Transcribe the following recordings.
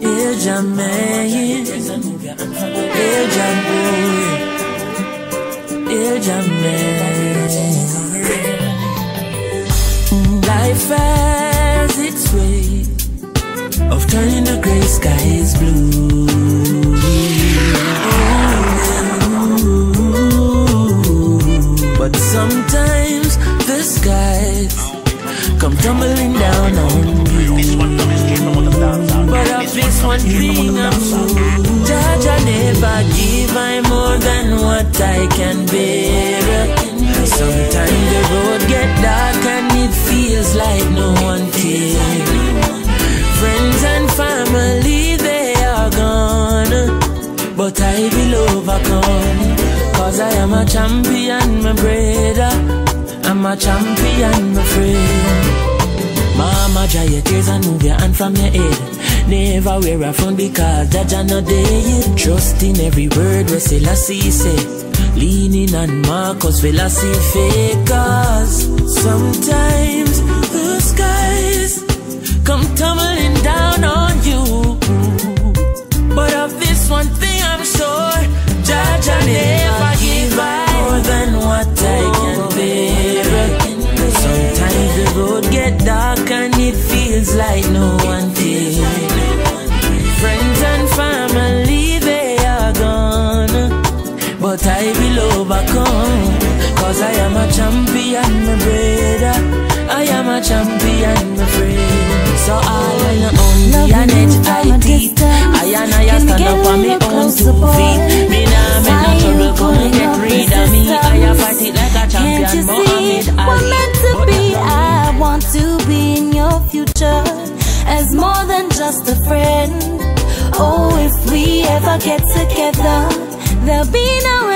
Eja man, Eja boy, Eja man. Life has its way of turning the gray skies blue. But sometimes the skies come tumbling down on this one thing I'm Judge, I never give I more than what I can bear. Sometimes the road get dark and it feels like no one cares. Friends and family, they are gone. But I will overcome. Cause I am a champion, my brother. I'm a champion, my friend. Mama, dry your tears and move your hand from your head. Never wear a frown because Jaja not there. Trust in every word we say, Lassie say. Leaning on Marcus philosophy Cause sometimes the skies come tumbling down on you But of this one thing I'm sure I never give more than what I can bear Sometimes the road get dark and it feels like no one I will overcome Cause I am a champion, my brother. I am a champion, my friend. So all when I own the NHIT I and I stand up on me own two feet. Me nah make no trouble, come get rid of me. I fight it like a champion, Can't you Muhammad see? Ali we're meant to be? I want to be in your future. As more than just a friend. Oh, if we ever get together, there'll be no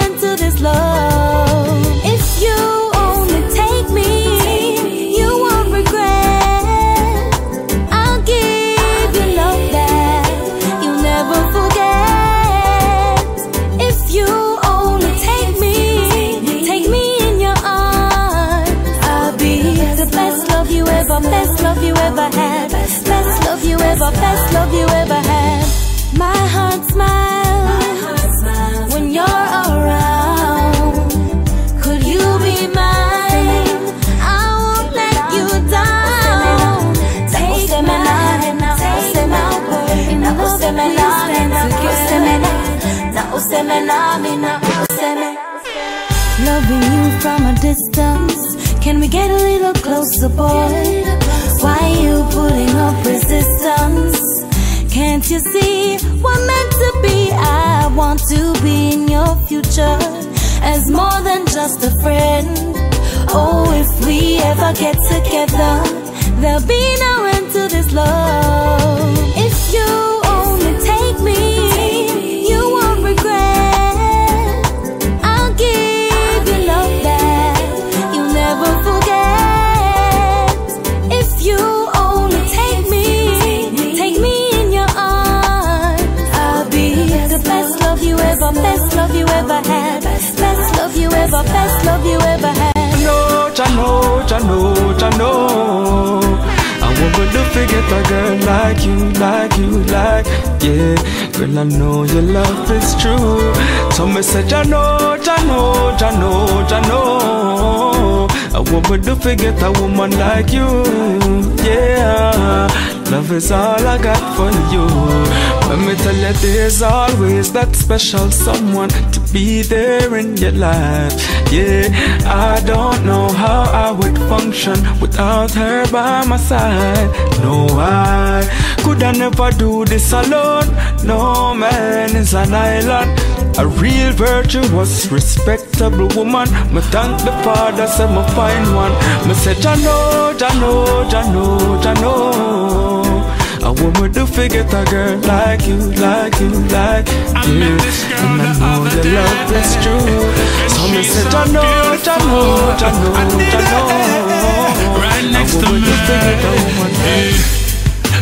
best love you ever, best love you ever had, best love you ever, best love you ever had. My heart smiles closer, boy? Why you putting up resistance? Can't you see we're meant to be? I want to be in your future as more than just a friend. Oh, if we ever get together, there'll be no end to this love. If you best love you ever had. know, I know, I know, I know. I would do forget a girl like you, like you, like yeah. Girl, I know your love is true. So me say, I know, I know, I know, I. I would do forget a woman like you, yeah. Love is all I got for you. Let me tell you, there's always that special someone to be there in your life. Yeah, I don't know how I would function without her by my side. No, I could I never do this alone. No man is an island. A real virtuous, respectable woman. Me thank the Father, say me find one. Me say, I know, I know, I I know. A do forget a girl like you, like you, like you. And I know your love is true. So me say, I know, I know, I know, I know. Right next to me. do forget a woman Hey,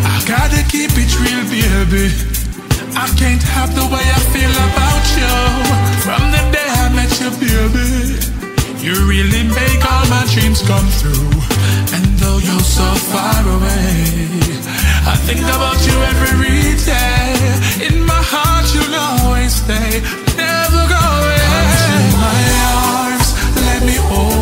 I gotta keep it real, baby. I can't help the way I feel about you. From the day I met you, baby. You really make all my dreams come true. And though you're so far away, I think about you every day. In my heart, you'll always stay. Never go away. Come to my arms, let me hold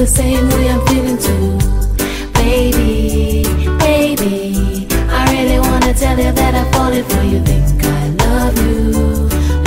the same way I'm feeling too. Baby, baby, I really wanna tell you that I'm falling for you. Think I love you,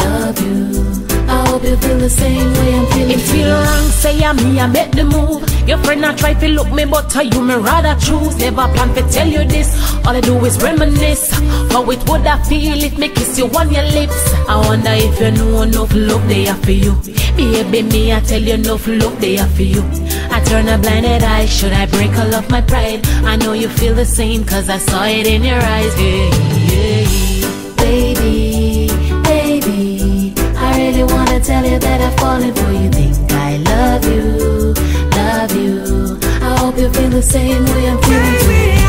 love you. I hope you feel the same way I'm feeling It feel wrong, say I'm me, I make the move. Your friend not try to look me, but you me rather choose. Never plan to tell you this. All I do is reminisce. How it would I feel if me kiss you on your lips? I wonder if you know enough love they are for you. Baby, me, I tell you enough love they are for you. I turn a blinded eye, should I break all of my pride? I know you feel the same, cause I saw it in your eyes. Yeah, yeah. Baby, baby, I really wanna tell you that I'm falling for you. Think I love you, love you. I hope you feel the same way I'm feeling. Baby,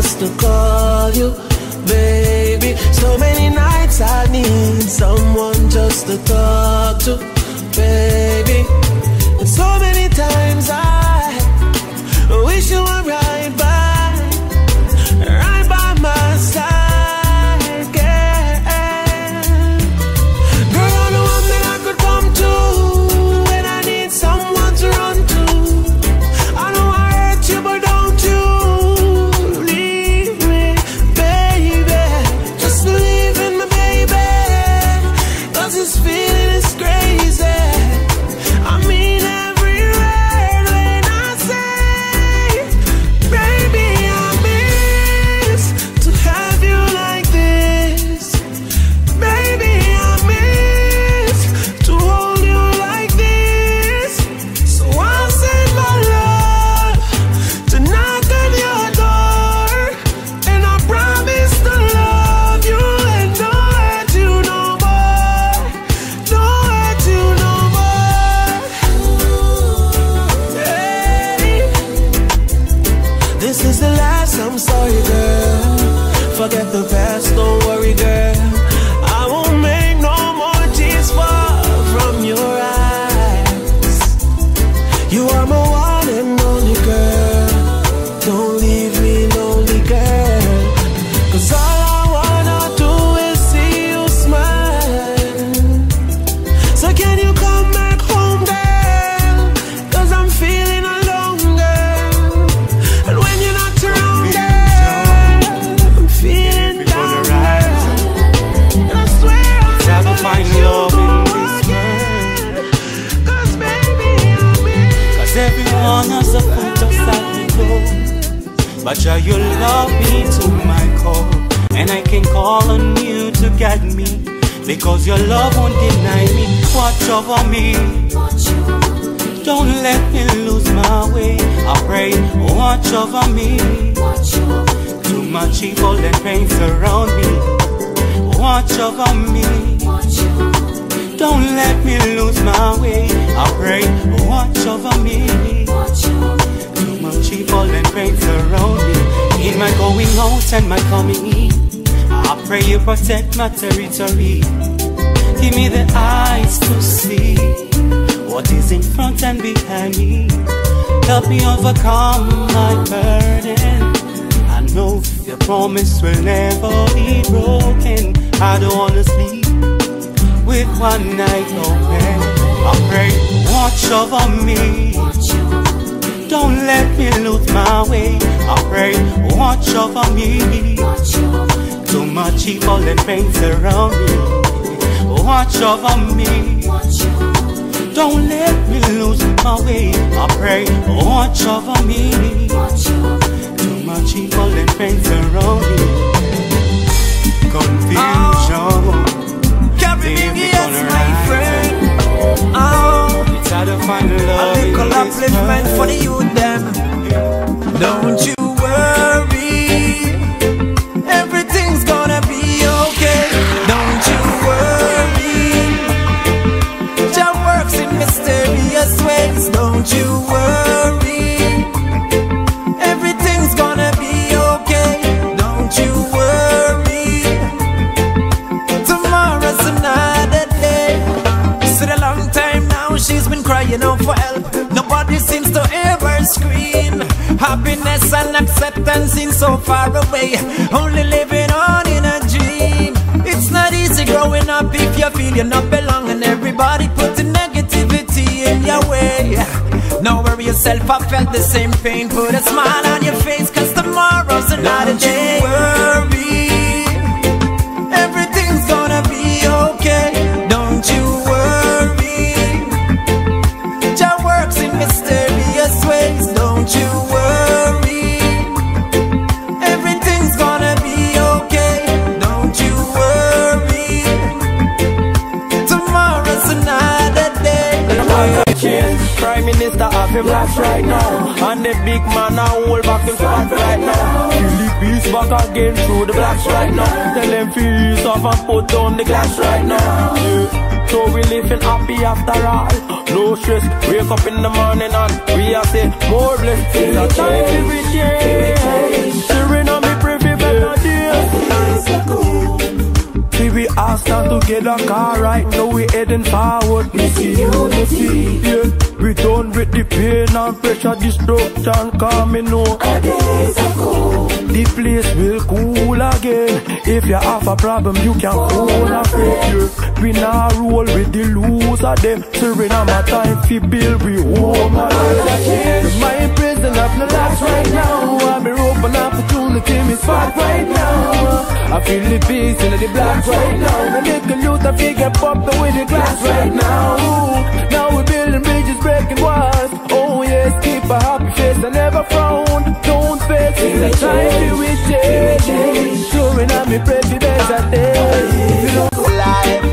just to call you, baby. So many nights I need someone just to talk to, baby. And so many times I wish you were right Because your love won't deny me. Watch over me. Don't let me lose my way. I pray, watch over me. Too much evil and pain surround me. Watch over me. Don't let me lose my way. I pray, watch over me. Too much evil and pain surround me. In my going out and my coming in. I pray you protect my territory. Give me the eyes to see what is in front and behind me. Help me overcome my burden. I know your promise will never be broken. I don't wanna sleep with one night open. I pray, watch over me. Don't let me lose my way. I pray watch over me. Too much evil and pain surround me. Watch over me. Don't let me lose my way. I pray, watch over me. Too much evil and pain surround me. Confusion. Carry me, yes, find love. a little upliftment for the youth, them. Don't you seem so far away. Only living on in a dream. It's not easy growing up if you feel you not belong and everybody putting negativity in your way. Now worry yourself, I felt the same pain. Put a smile on your face, cause tomorrow's another Don't day. Minister have right now. And the big man a hold back him fat right now. Feel the peace back again through the blacks right now. Tell them feast off and put down the glass right now. Yeah. So we living happy after all. No stress. Wake up in the morning and we are say more blessings. It's a time to we all stand together, car right now we heading forward. We see unity, yeah. We done with the pain and pressure, destruction coming know. The place will cool again. If you have a problem, you can cool call a friend. We now roll with the loser them. On my time, fi build we home again. My prison have no last right now. I'm a open opportunity, me spot right now. I feel the peace in the black right now. The little youth I figure pop the with the glass right now. Now we building bridges, breaking walls. Oh yes, keep a happy face and never frown. Don't vex, it's a time to we change. Showing up me pray for better days. If you don't Life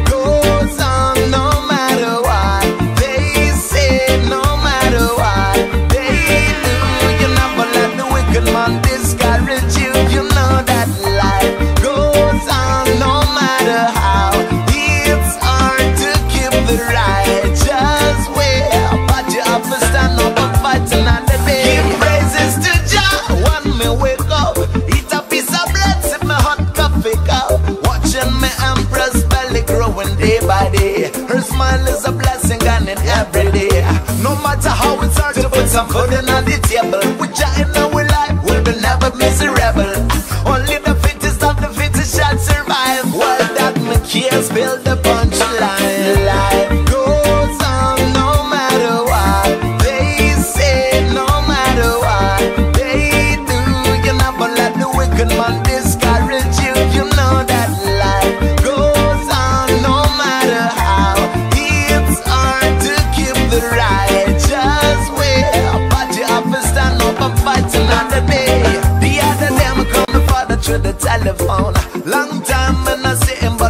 some food on the table, we in our life will be never miserable. Only the fittest of the fittest shall survive. Well, that me cares build the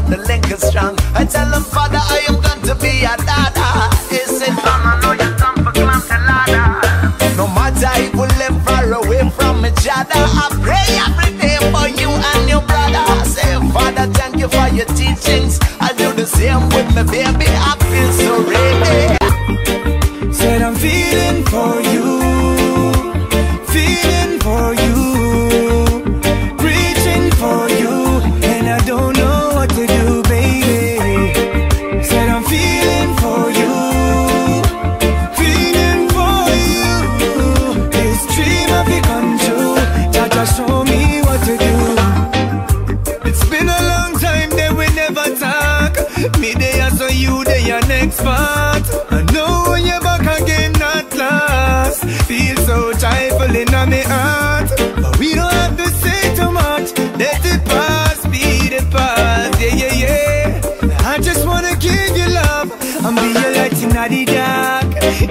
the link is strong. I tell him, Father, I am going to be a dada. He said, Son, I know you come for climb the ladder. No matter if we live far away from each other, I pray every day for you and your brother. I say, Father, thank you for your teachings. I do the same with my baby. I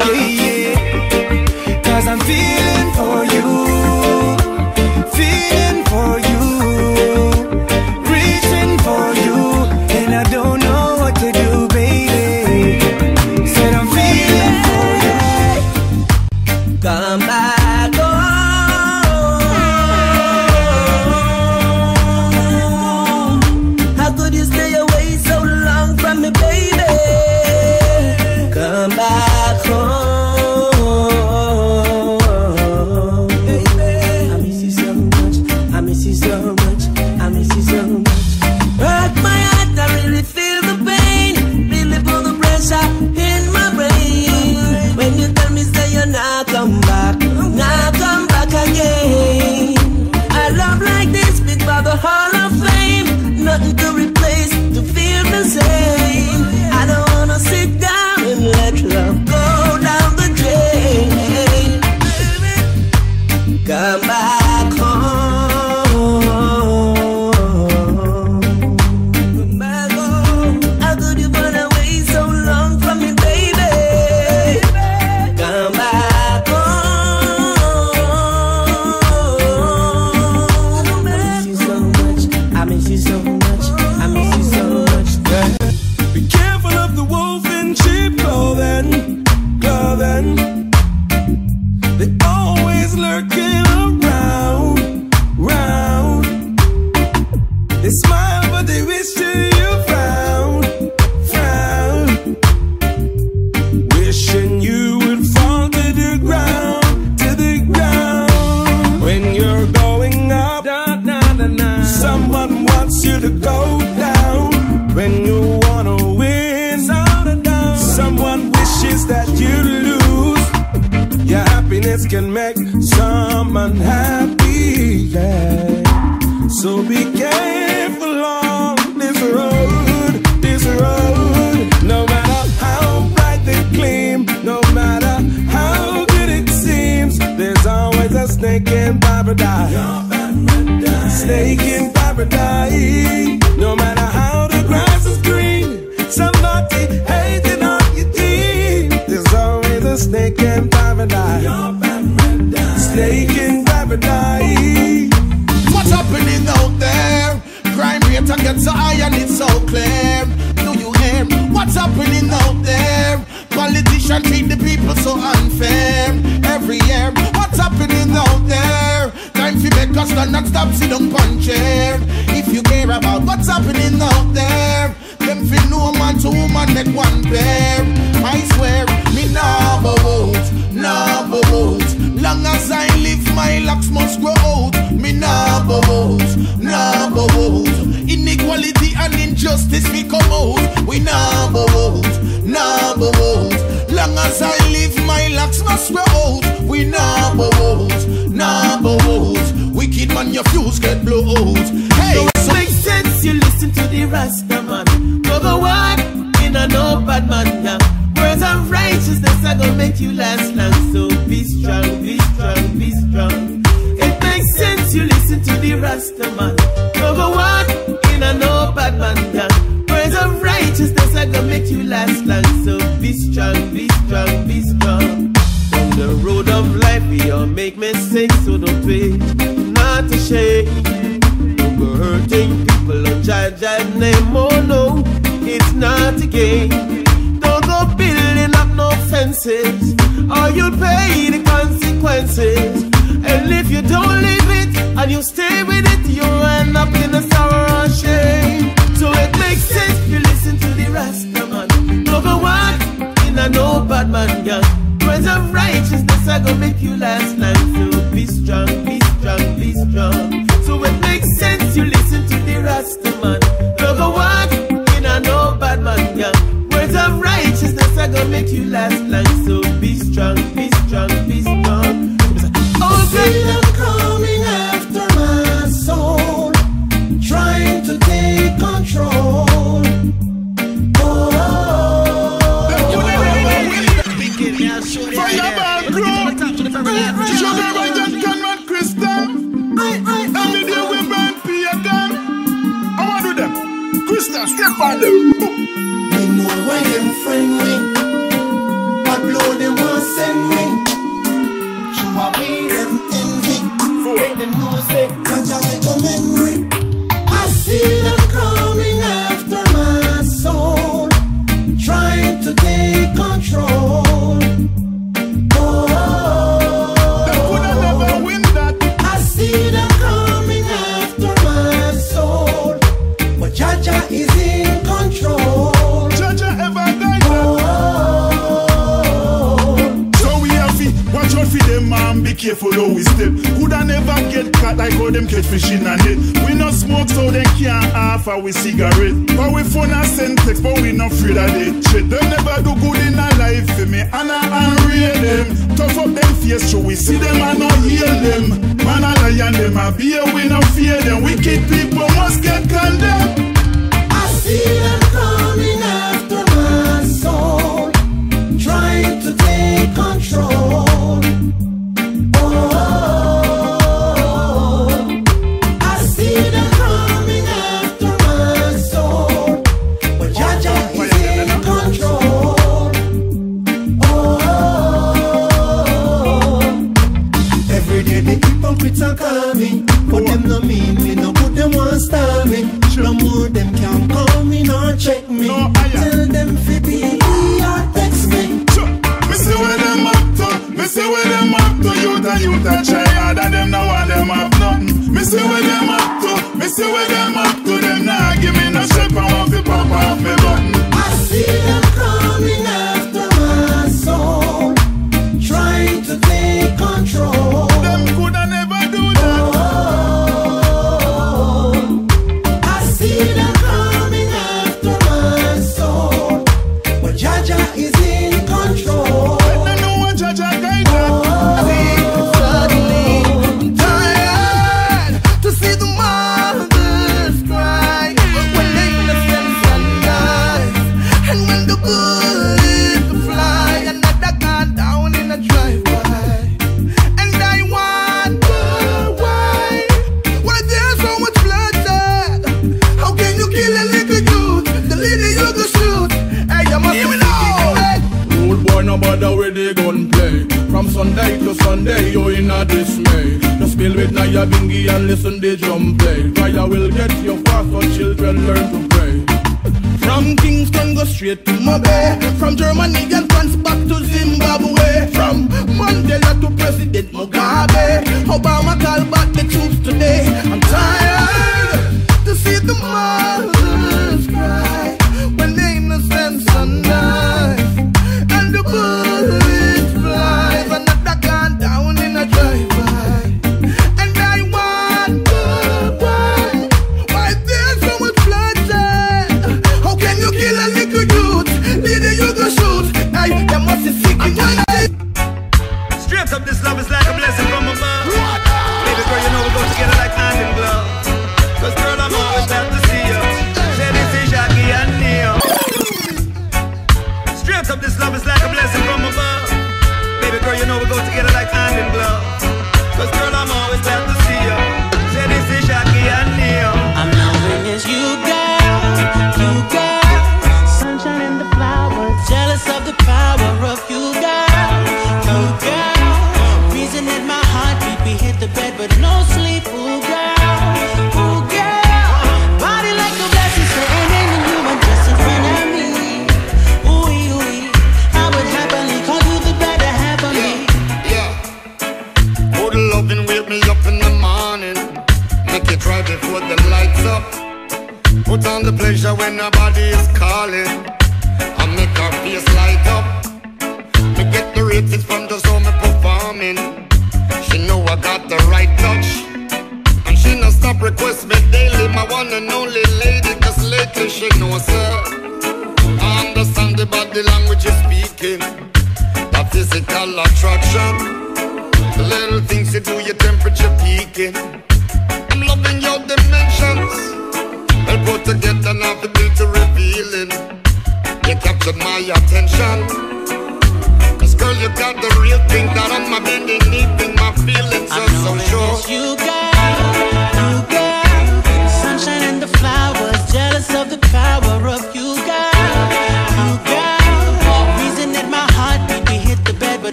Yeah. game. Don't go building up no fences, or you'll pay the consequences. And if you don't leave it, and you stay with it, you'll end up in a sour and shame. So it makes sense you listen to the Rasta man. Don't go walk in a no bad man gang. Words of righteousness are gonna make you last night. kids are coming. But them no mean me, no put them want stall me. more them can call me nor check me. No, Tell them fi be or text me. Me see where them up to, me see where them up to. Youth and youth are try harder, them no want them up nothing. Me see where them up to, me see where them up to. Them nah give me no shape, I want fi pop off me button. I see them.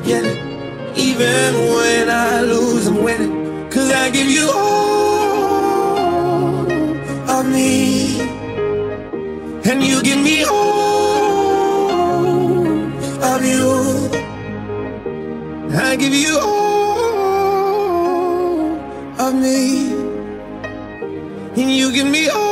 Beginning. Even when I lose, I'm winning. Cause I give you all of me. And you give me all of you. I give you all of me. And you give me all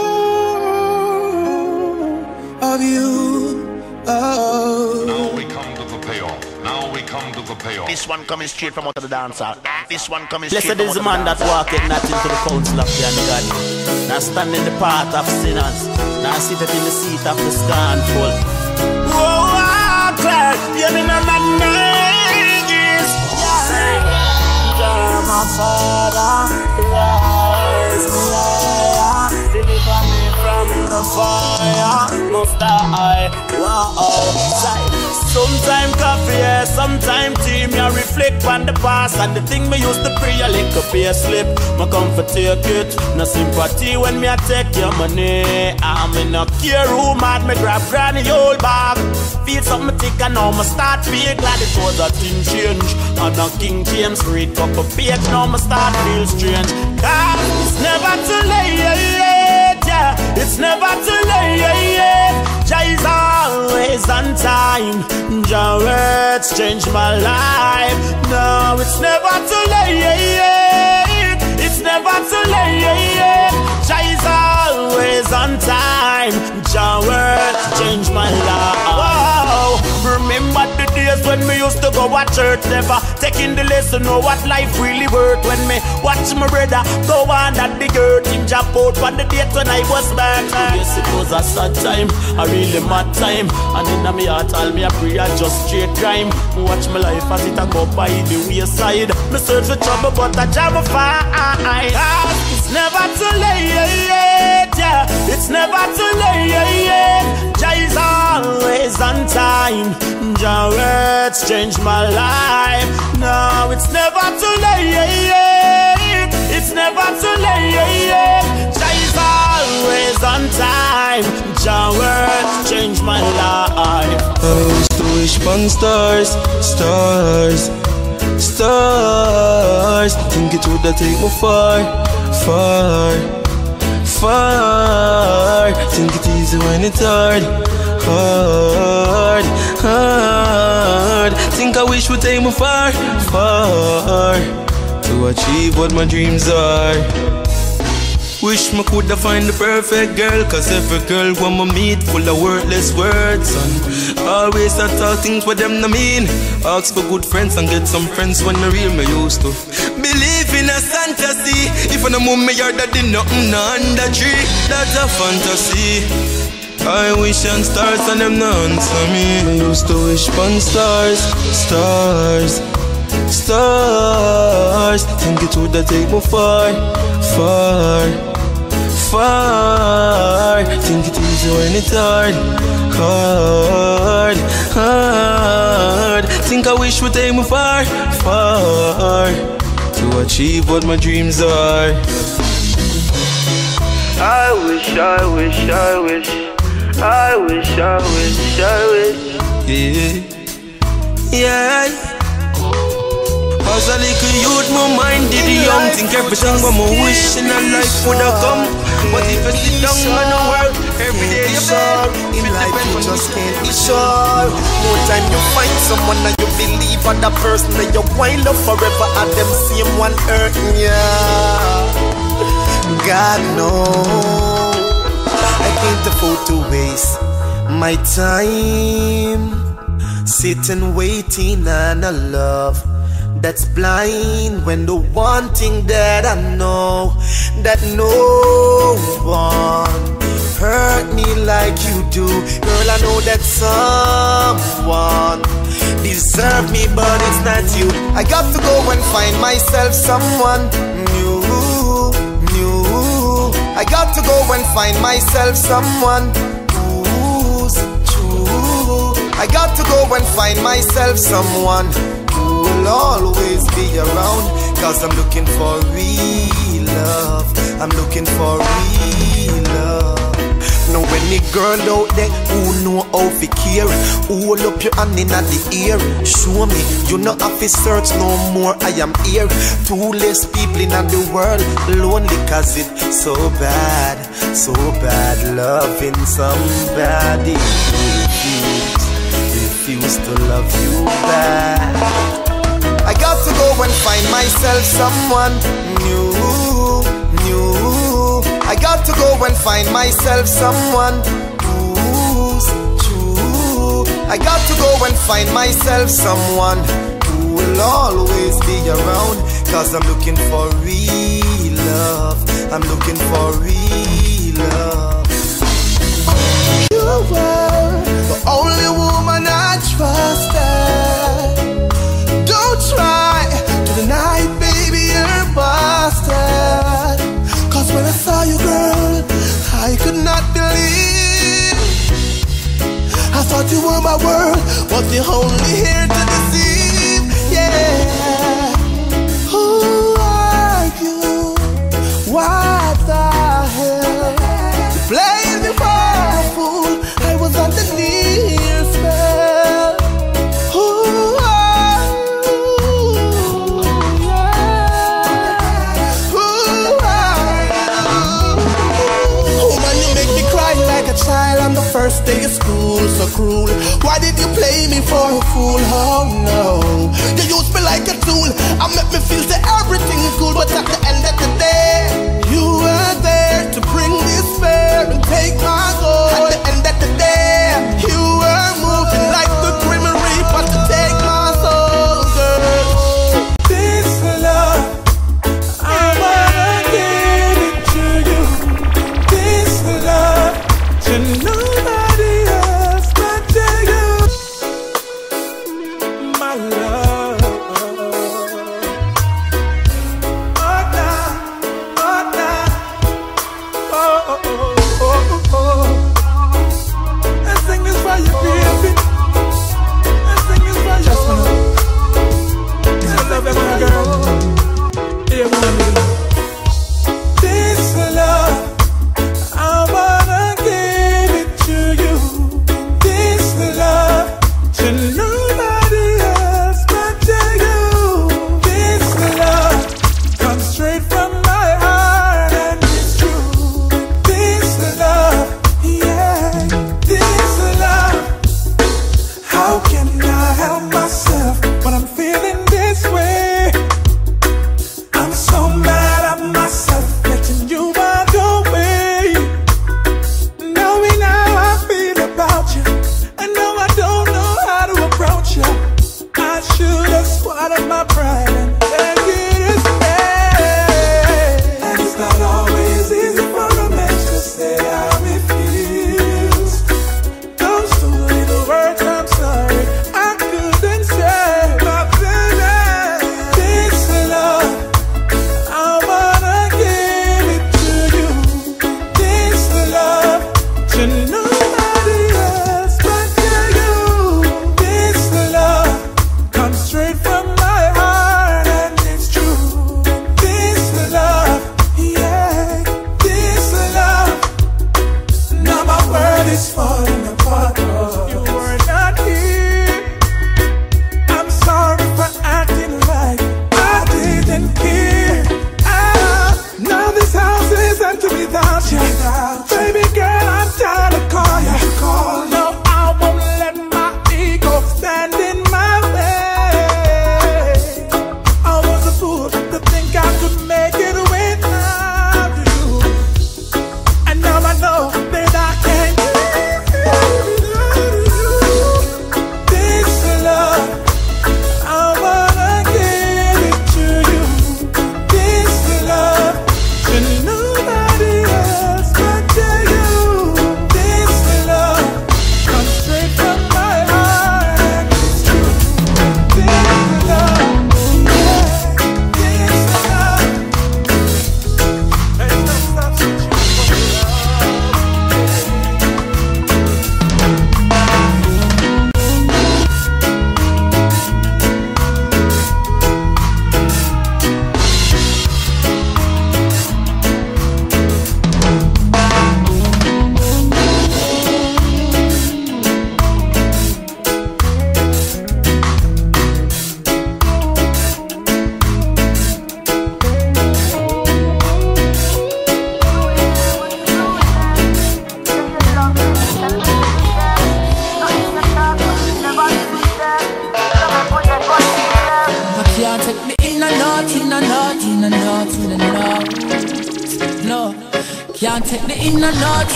This one coming straight from out of the dancer. This one coming Blessed straight from is the man that the dancer. walketh not into the council of the ungodly, nor stand in the path of sinners, nor sitteth in the seat of the scornful. Oh, Whoa, Clark, you mean I'm not niggas. Yeah, my father, rise me higher, deliver me from the fire, most I, wow, Sometime coffee, yeah, sometime tea. Me I reflect on the past and the thing me used to pray. A lick up a slip, me come for take it. No sympathy when me I take your money. I'm in a care room, mad me grab granny old bag. Feel something thick and now me start feel glad it was a thing change. And a King James read cup of page, now me start feel strange. Cause it's never too late, yeah. It's never too late. Jah is always on time. Jah words change my life. No, it's never too late. It's never too late. Jah is always on time. Jah words change my life. When me used to go to church, never taking the lesson, know what life really worth. When me watch my brother go on that the girl jump out on the date when I was back. Yes, it was a sad time, a really mad time. And in my heart, all me a pray, I just straight crime. Watch my life as it a go by the wayside. Me search for trouble, but I jam a find. It's never too late, yeah. It's never too late. Jah is always on time. Jah words change my life. No, it's never too late. It's never too late. Jah is always on time. Jah words change my life. I used to wish upon stars, stars, stars. Think it would take me far, far, far. Think it easy when it's hard, hard, hard. Think I wish would take me far, far to achieve what my dreams are. Wish me coulda find the perfect girl Cause every girl want me meet full of worthless words And always I talk things what them no mean. Ask for good friends and get some friends when the real me used to. Believe in a fantasy. If I no move me yard that did nothing no under tree. That's a fantasy I wish on stars and them no answer me I used to wish on stars, stars Stars, think it woulda take me far, far, far. Think it easy when it's hard, hard, hard. Think I wish would take me far, far to achieve what my dreams are. I wish, I wish, I wish, I wish, I wish, I wish. Yeah, yeah. As a little youth, my mind did young Think everything what my wish in a life would have come. But if you sit down and work Every day you sure In life you just can't be sure. No time you find someone and you believe on that person That you wind up forever and them same one hurting ya God knows. I can't afford to waste my time Sitting waiting on a love that's blind when the one thing that I know that no one hurt me like you do. Girl, I know that someone deserve me, but it's not you. I got to go and find myself someone. I got to go and find myself someone who's true. I got to go and find myself someone who will always be around. Cause I'm looking for real love. I'm looking for real love. Know any girl out there who know how to care? Hold up your hand in the air. Show me. You not have to search no more. I am here. Two less people in the world. Lonely cause it so bad So bad. Loving somebody. Refuse, refuse to love you back. I got to go and find myself someone new, new I got to go and find myself someone who's true. I got to go and find myself someone who will always be around. Cause I'm looking for real love. I'm looking for real love. You were the only woman I trusted. Don't try to deny, baby, you're busted. When I saw you, girl, I could not believe. I thought you were my world, but you're only here to deceive. Day of school. So cruel. Why did you play me for a fool? Oh no. You used me like a tool. I make me feel that everything is cool, but at the end of the day, you were there to bring despair and take my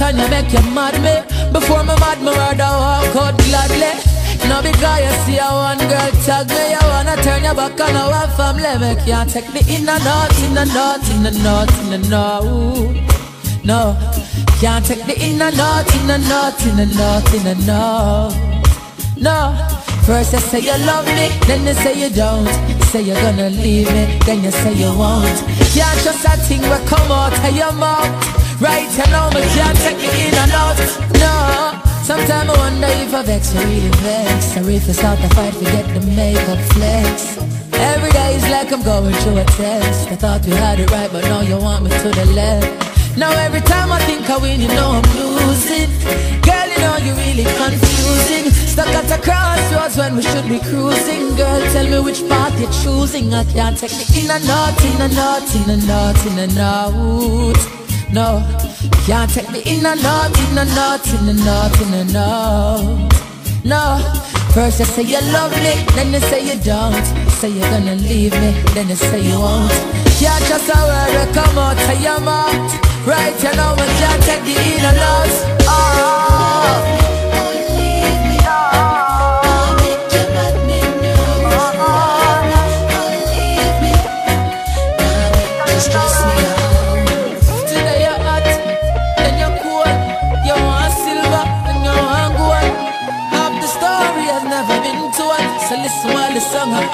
time, you make you mad me. Before me mad, me rather walk out gladly. No because you see a one girl tag me You wanna turn your back on our family. Me can't take me in the north, in the north, in the north, in the north. No, can't take me in the north, in the north, in the north, in the north. No, first you say you love me Then you say you don't. Say you're gonna leave me Then you say you won't. Can't just a thing will come out of your mouth Right, you know me can't take me in and out No Sometimes I wonder if I vex you really vex Or if I start to fight to get the makeup flex. Every day is like I'm going through a test. I thought we had it right but now you want me to the left. Now every time I think I win you know I'm losing. Girl you know you're really confusing. Stuck at a crossroads when we should be cruising. Girl tell me which path you're choosing. I can't take me in and out, in and out, in and out, in and out no, can't take me in and out, in and out, in and out, in and out. No, first you say you love me, then you say you don't. Say you're gonna leave me, then you say you won't. Can't just a word will come out of your mouth. Right, you know me can't take the in and out. Oh.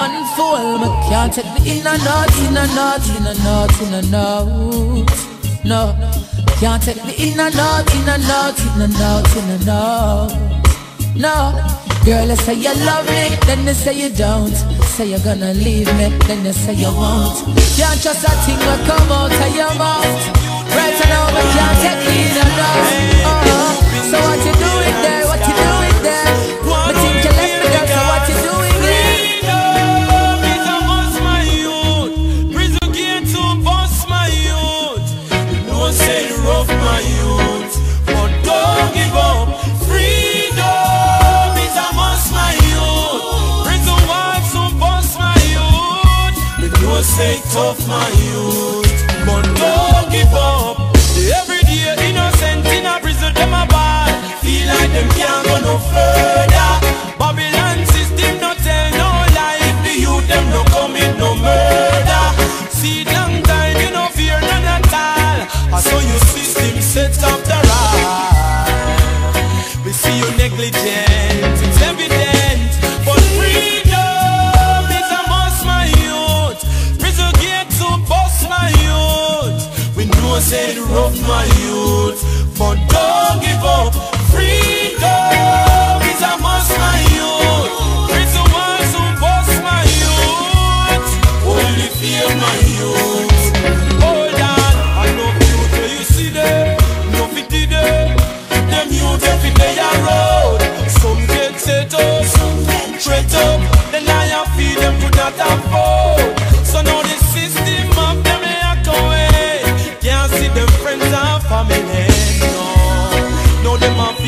Unfold. Me can't take the in and out, in and out, in and out, in and out. No, can't take the in and out, in and out, in and out, in and out. No, girl, you say you love me, then you say you don't. Say you're gonna leave me, then you say you won't. Can't trust a thing will come out of your mouth. Right now, we can't take the in and out. Uh-huh. So what you doing there? What you Say tough, my youth. But don't give up. Every day, innocent in a prison, them a bad. Feel like them can't go no further. Babylon system no tell no lie. The youth them no commit no murder. See long time you no fear none at all. I saw your system set the right. We see you negligent, it's evident.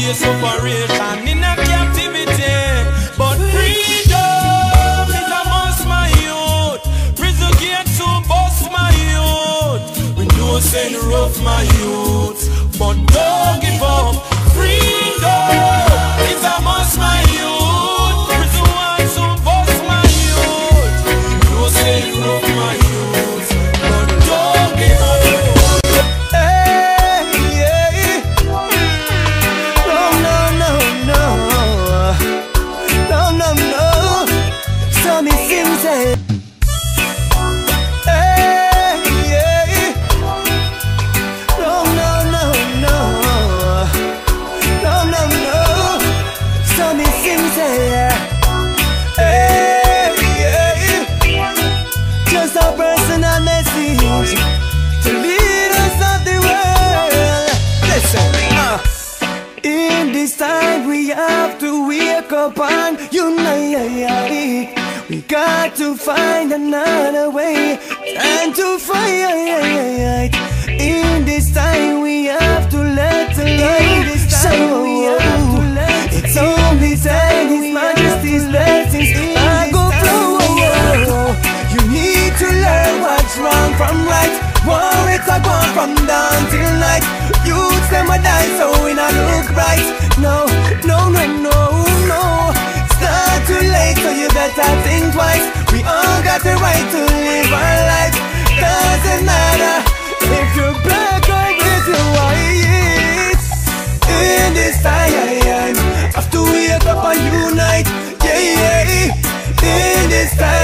A face die so we not look right. No, no, no, no, no. It's not too late so you better think twice. We all got the right to live our life. Doesn't matter if you're black or if you're white. In this time, have to wake up and unite. Yeah, yeah. In this time,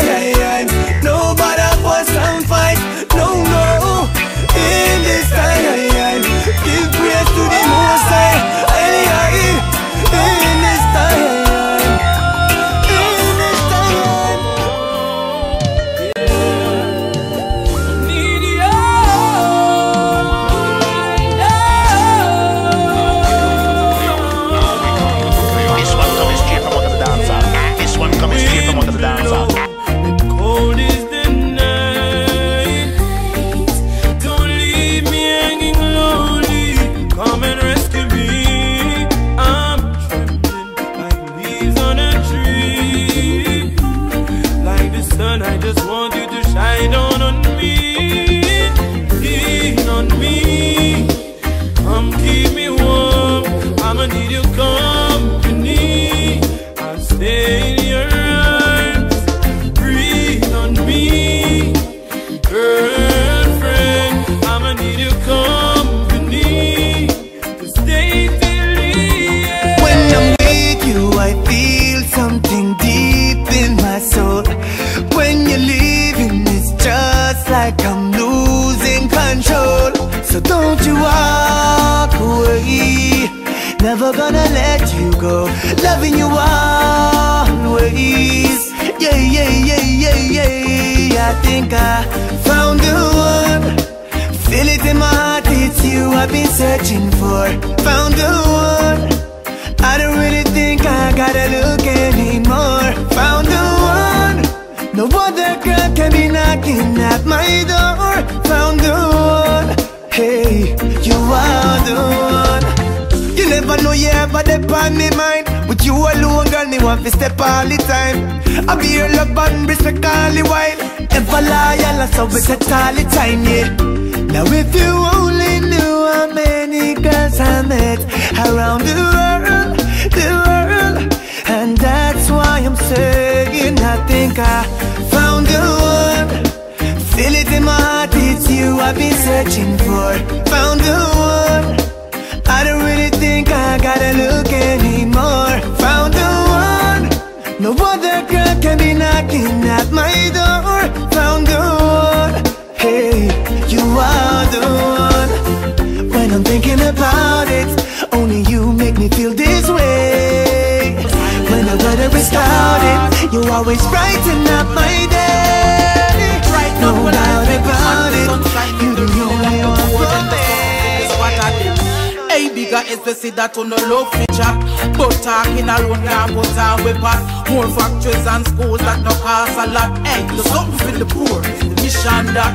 is to see that on the love fi chat But talking alone can't put on we pot More factories and schools that no cost a lot. Hey, do something for the poor, is the mission that.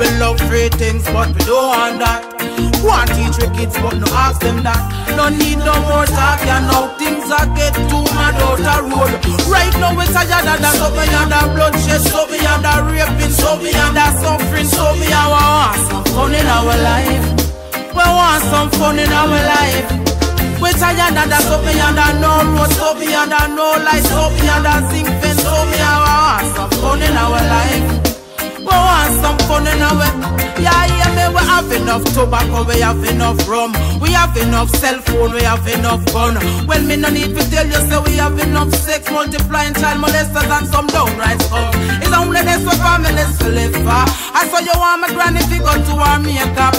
We love free things but we don't want that. Want teach we kids but no ask them that. No need no more talk, ya know things are get too mad out the road. Right now we tired of that, so we under bloodshed So we under raping, so we under suffering So we want some fun in our life we want some fun in our life. We tired of that, so we under no road, so we under no light, so under zinc fence, so we want some fun in our life. We want some fun in our Yeah, yeah, me, we have enough tobacco, we have enough rum, we have enough cell phone, we have enough gun. Well, me no need to tell you, say we have enough sex, multiplying child molesters and some downright scum. It's only what families to live for. I saw you want my granny to go to our.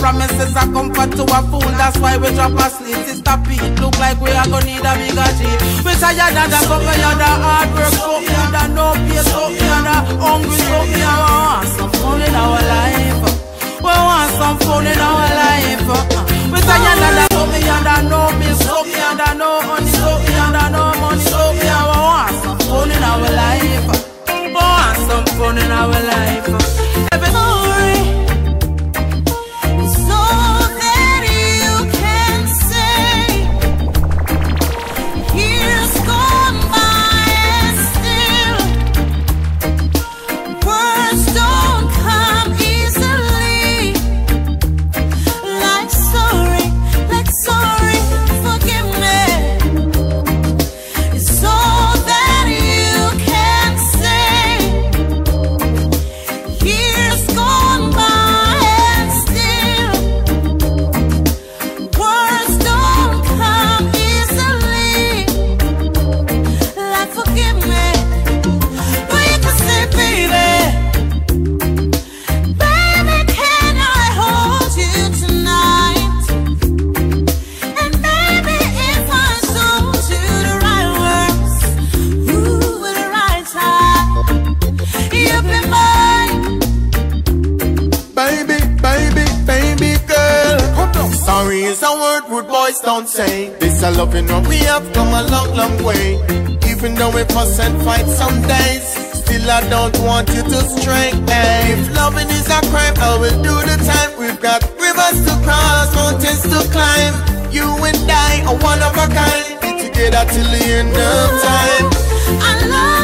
Promises are comfort to a fool, that's why we drop asleep. Sister Pete, look like we are gonna need a bigger G. We tired of the cover, you the hard work, so we under no pay, so we under hungry, so want some fun in our life. We want some fun in our life. We say you that me and I know me, so me and I know money, so me and I know money, so me and I want some fun in our life. We want some fun in our life. Every boys don't say. This a loving what we have come a long, long way. Even though we fuss and fight some days, still I don't want you to stray. Hey, if loving is a crime, I will do the time. We've got rivers to cross, mountains to climb. You and I are one of a kind. Be together till the end of time. I love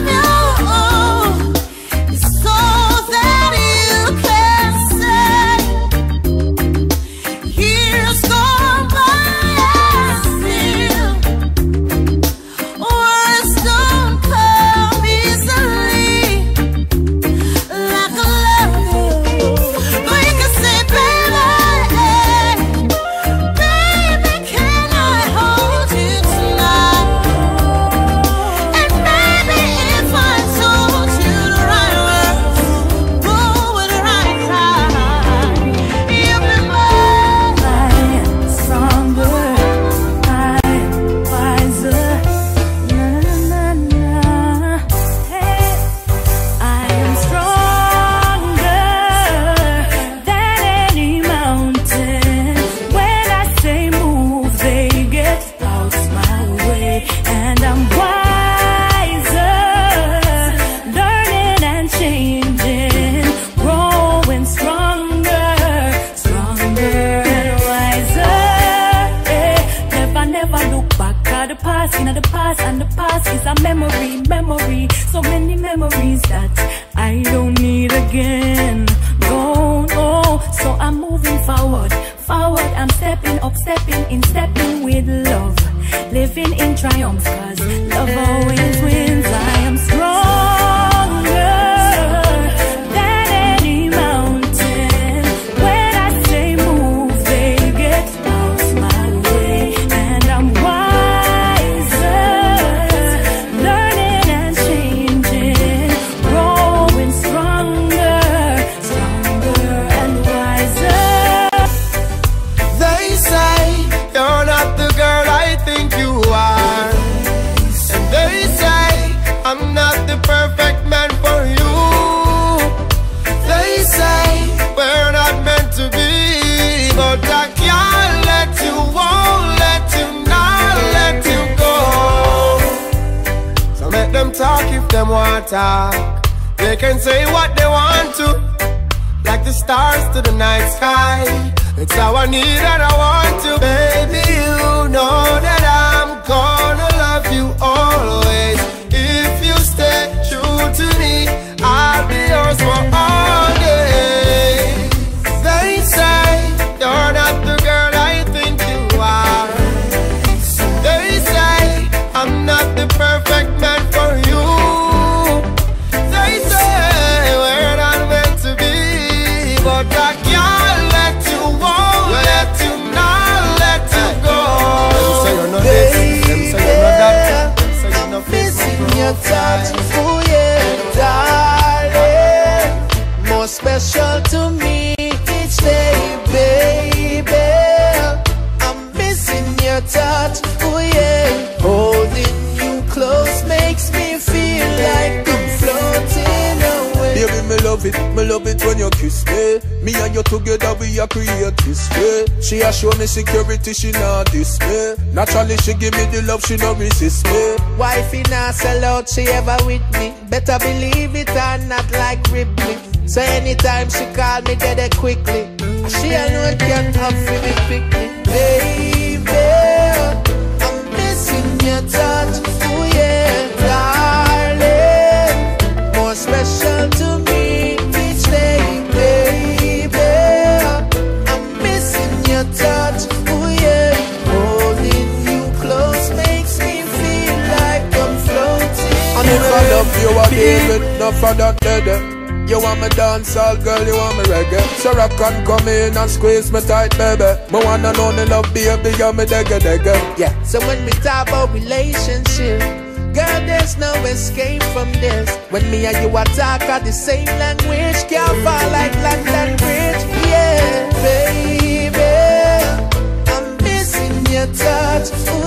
them want talk. They can say what they want to like the stars to the night sky. It's how I need and I want to, baby. You know that I'm gonna love you always. If you stay true to me, I'll be yours for all days. They say you're not the girl I think you are. They say I'm not the perfect man for your it, me love it when you kiss me. Me and you together, we a create history. She a show me security, she not display. Naturally, she give me the love, she no resist me. Wifey not sell out, she ever with me. Better believe it or not like Ripley. So anytime she call me, dead it quickly. She a know it can't have me quickly. Baby, I'm missing your touch. I love you, I deal with no that dead. You want me dance all girl, you want me reggae So rock and come in and squeeze me tight, baby Me wanna know the love, baby, you me degga degga Yeah, so when we talk about relationship, girl, there's no escape from this. When me and you are talk the same language, can't fall like London Bridge. Yeah, baby, I'm missing your touch. Oh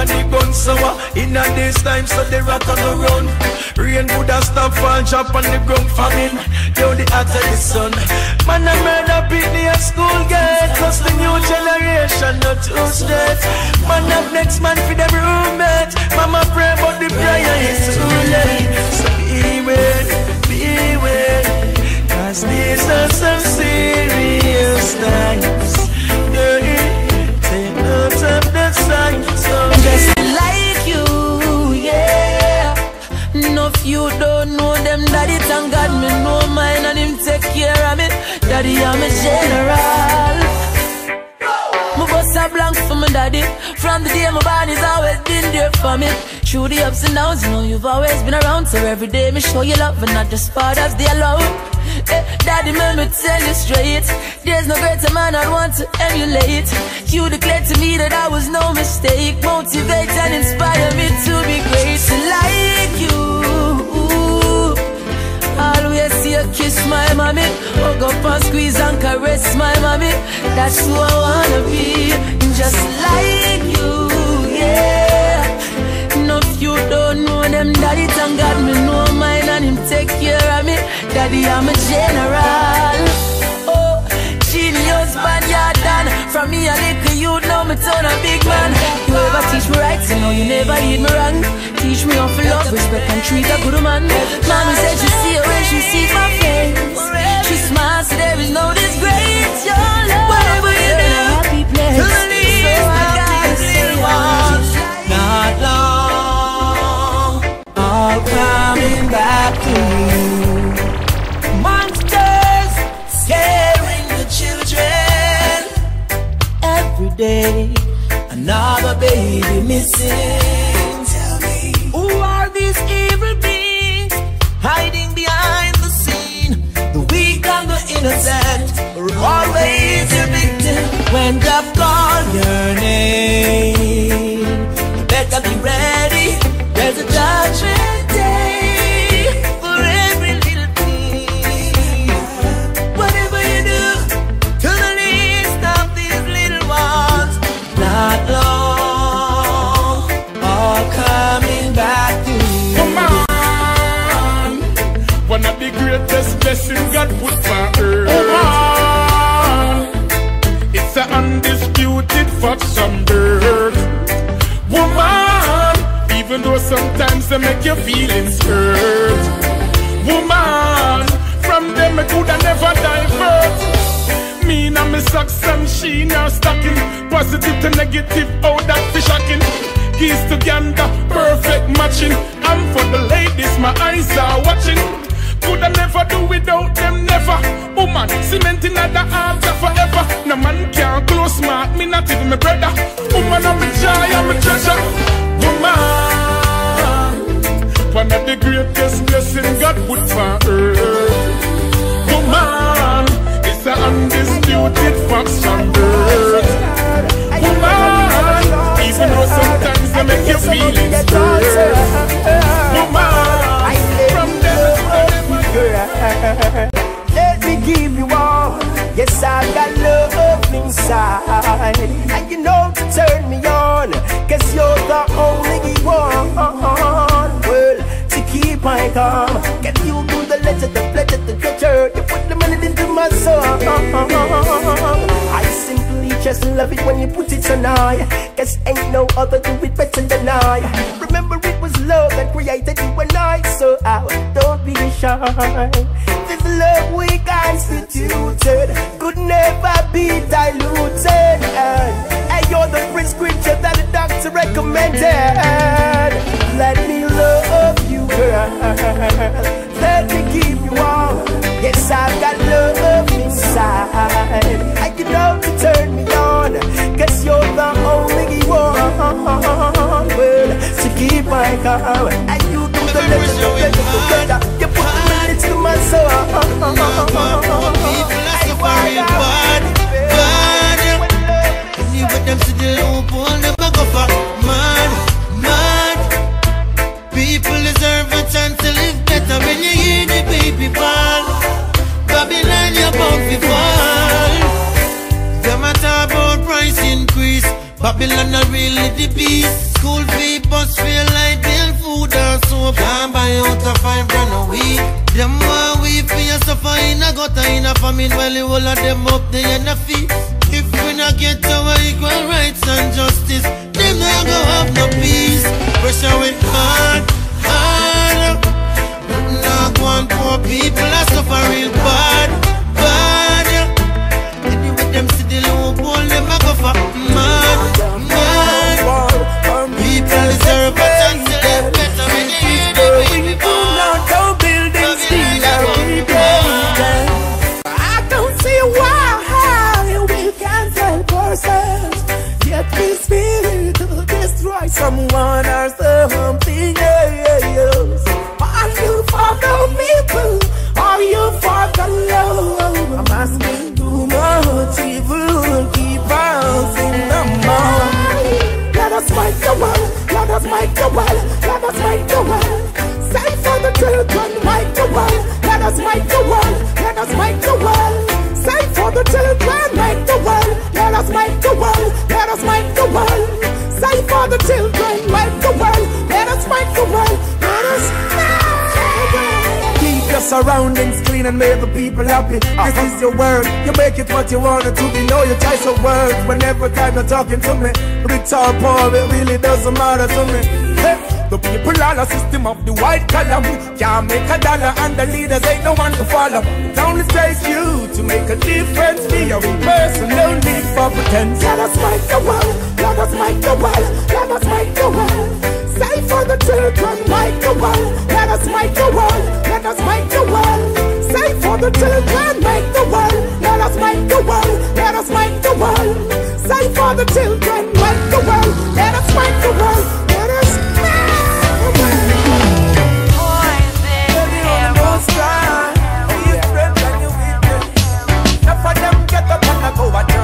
and the gun sour. In a this time, so the rock on the run. Rain would have stopped, fall, drop on the ground, famine. Yo, the heart of the sun. Man, I murder Pitney at school gate. Plus the new generation, not too straight. Man, up next man for them roommate. Mama pray, but the prayer is too late. So beware, beware. Cause these are some you don't know them daddy thank God me know mine and him take care of me. Daddy I'm a general. My bust a blank for my daddy. From the day my bond is always been there for me. Through the ups and downs, you know you've always been around. So every day me show you love and not just part of the alone. Eh, daddy, let me tell you straight. There's no greater man I'd want to emulate. You declared to me that I was no mistake. Motivate and inspire me to be great like you. See you kiss my mommy. Hug up and squeeze and caress my mommy. That's who I wanna be. Just like you, yeah. No, if you don't know them, daddy, thank God me know mine and him take care of me. Daddy, I'm a general. Oh, genius, bad yard done. From me a little you know me turn a big man. You ever teach me right, you know you never lead me wrong. Teach me how to love, respect and treat a good man. Mommy said she see when she sees my face. She smiles, so there is no disgrace. Your love, whatever you do, happy place. To the least, I gotta say once. not long, all coming back to you. Day. Another baby missing. Tell me, who are these evil beings hiding behind the scene? The weak and the innocent are always your victim. When God call your name, you better be ready. There's a judgment they make your feelings hurt. Woman, from them I could have never divert. Me and my socks and she now stocking. Positive to negative, oh that be shocking. Geese to gander, perfect matching. And for the ladies, my eyes are watching. Could I never do without them, never. Woman, cementing at the altar forever. No man can close mark me, not even my brother. Woman, I'm a joy, I'm a treasure. Woman, one of the greatest blessings God put for earth. Woman, it's an undisputed fact from birth. Woman, even though sometimes they make you feel it's Woman, from them Let me give you all. Yes, I got love inside. And you know to turn me on. Cause you're the only one. My calm. Can you do the letter, the pleasure, the treasure? You put the money into my soul. I simply just love it when you put it on I. Cause ain't no other do it better than I. Remember it was love that created you and I. So out, don't be shy. This love we constituted could never be diluted. And you're the prescription that the doctor recommended. Let me love girl. Let me give you all. Yes, I've got love inside. I can to turn me on. Cause you're the only one. Well, to keep my calm. And you do the letter, the letter. You put the minutes to my soul. And not really the beast. School fee, bus fare, light bill, food and soap. Can't buy out a five grand a week. Them want we for your suffer in a gutter in a famine while you all of them up the end of feet. If we not get our equal rights and justice, them not go have no peace. Pressure with hard, hard. Not one poor people are suffering bad. Surroundings clean and make the people happy. This is your word. You make it what you want it to be. Know your choice of words. Whenever time you're talking to me, rich or poor, it really doesn't matter to me. Hey, the people are a system of the white column. Can't make a dollar and the leaders ain't no one to follow. It only takes you to make a difference. Be own person, no need for pretense. Let us make the world. Let us make the world. Let us make the world. Say for the children, make the world. Let us make the world. Let us make the world. safe for the children, make the world. Let us make the world. Let us make the world. Say for the children, make the world. Let us make the world. Let us Go to church every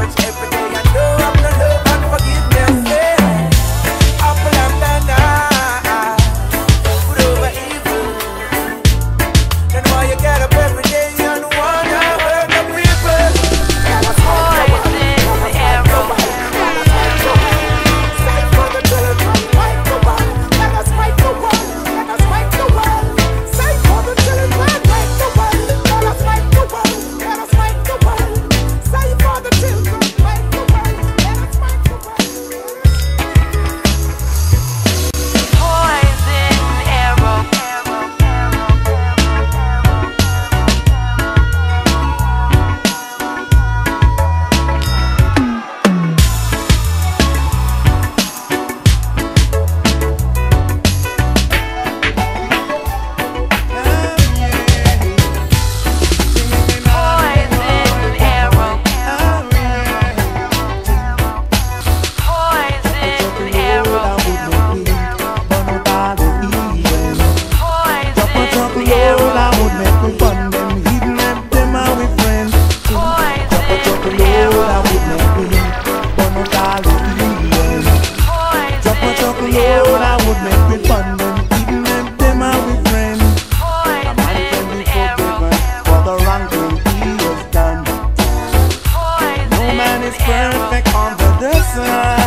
Perfect under the sun.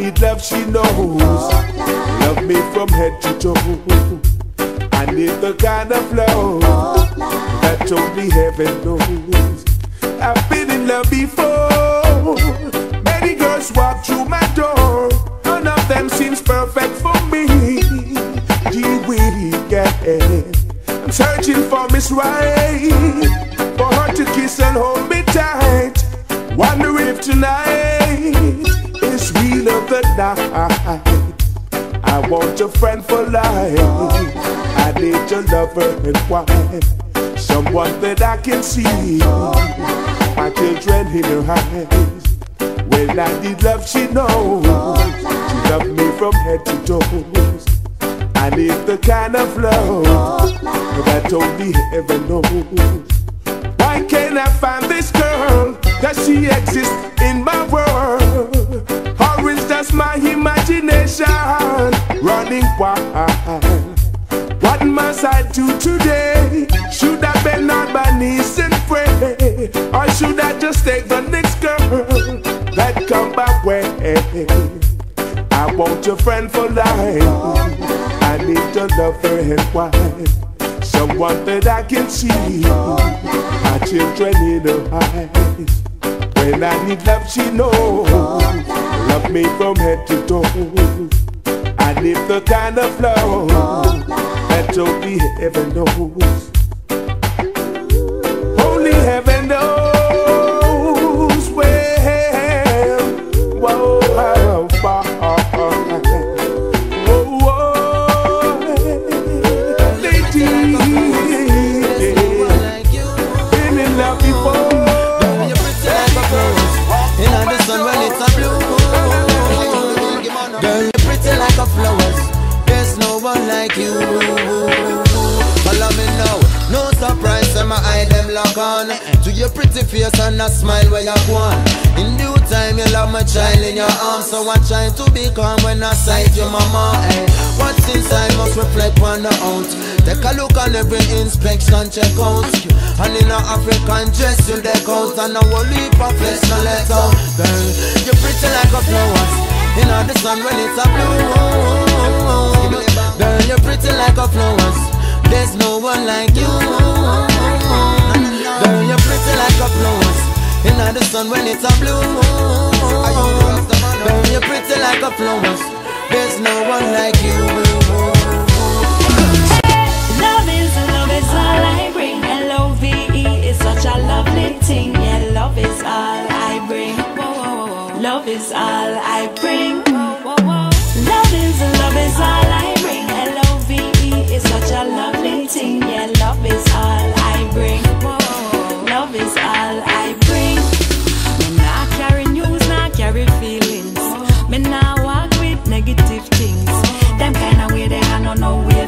Need love, she knows. Love me from head to toe. I need the kind of love that only heaven knows. I've been in love before. Many girls walk through my door. None of them seems perfect for me. Gee weekend. I'm searching for Miss Right. For her to kiss and hold me tight. Wonder if tonight of the night. I want a friend for life. I need a lover and wife. Someone that I can see. My children in her eyes. When I need love, she knows. She me from head to toes. I need the kind of love that only heaven knows. Why can't I find this girl? Does she exist in my world? Just my imagination running wild? What must I do today? Should I bend on my knees and pray? Or should I just take the next girl that come my way? I want a friend for life. I need a lover and wife. Someone that I can see. My children in her eyes. When I need love, she knows. Love me from head to toe. I need the kind of love that only heaven knows. Only heaven knows where. Whoa, whoa, whoa, like you. Follow me now No surprise when my eye them lock on. To your pretty face and a smile where you go on. In due time you love my child in your arms So I try to be calm when I sight your mama. Eh. What's inside must reflect on the out. Take a look on every inspection check out And in a African dress you deck out And a whole heap of flesh no let out. Girl, you're pretty like a flowers In the sun when it's a blue Girl, you're pretty like a flowers There's no one like you Girl, you're pretty like a flowers In the sun when it's a blue Girl, you're pretty like a flowers There's no one like you Love is, love is all I bring. L-O-V-E is such a lovely thing. Yeah, love is all I bring. Love is all I bring. Love is, love is all a lovely thing. Yeah, love is all I bring. Love is all I bring. Me nah carry news, nah carry feelings. Me nah with negative things. Them kind of way they no no way.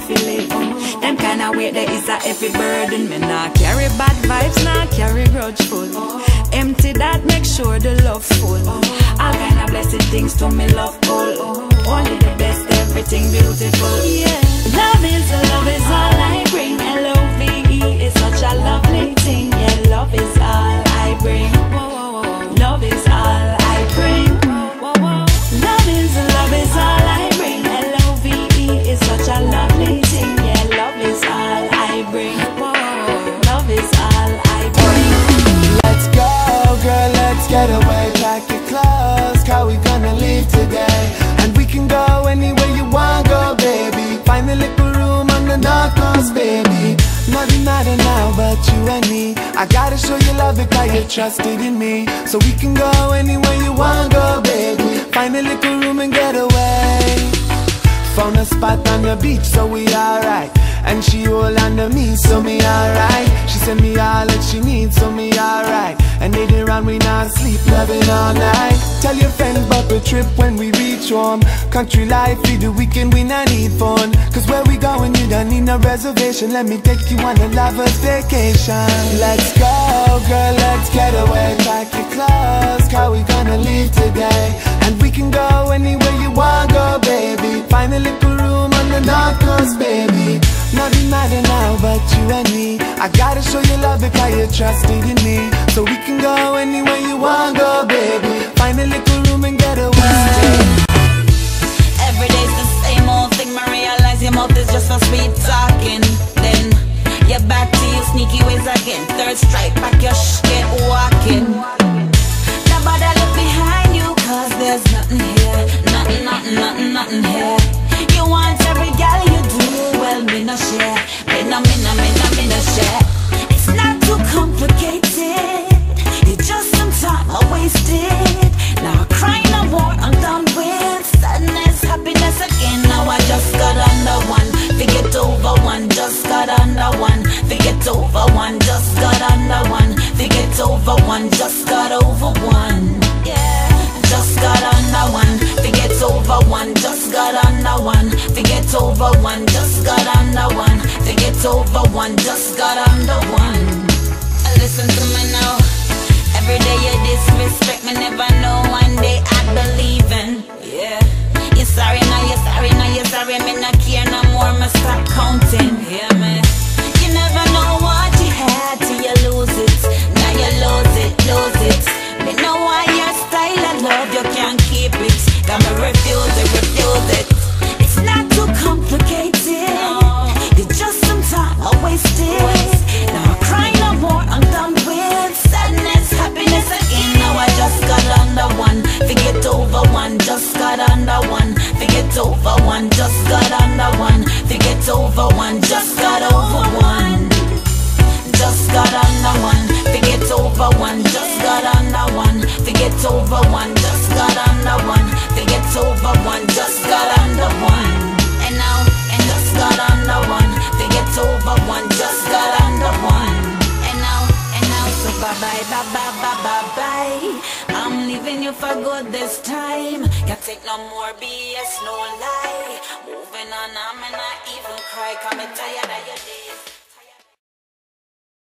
Them kind of way a heavy burden. Me nah carry bad vibes, nah carry grudgeful. Empty that, make sure the love full. All kind of blessed things to me love full. Only the best, everything beautiful. Yeah, love is love is all I bring. L O V E is such a lovely thing. Yeah, love is all I bring. Love is all I bring. Love is love is all I bring. L O V E is such a lovely thing. Yeah, love is all I bring. Love is all I bring. Let's go, girl, let's get away. Pack your clothes, how we gonna leave baby. Find a little room on the north coast, baby. Nothing matter now but you and me. I gotta show you love because you trusted in me. So we can go anywhere you wanna go, baby. Find a little room and get away. Found a spot on the beach, so we alright. And she all under me, so me alright. She send me all that she needs, so me alright. And later around, we not sleep, loving all night. Tell your friends about the trip when we reach home. Country life, we the weekend, we not need fun. Cause where we going, you don't need no reservation. Let me take you on a lover's vacation. Let's go, girl, let's get away. Pack your clothes, How we gonna leave today. And we can go anywhere you need in me.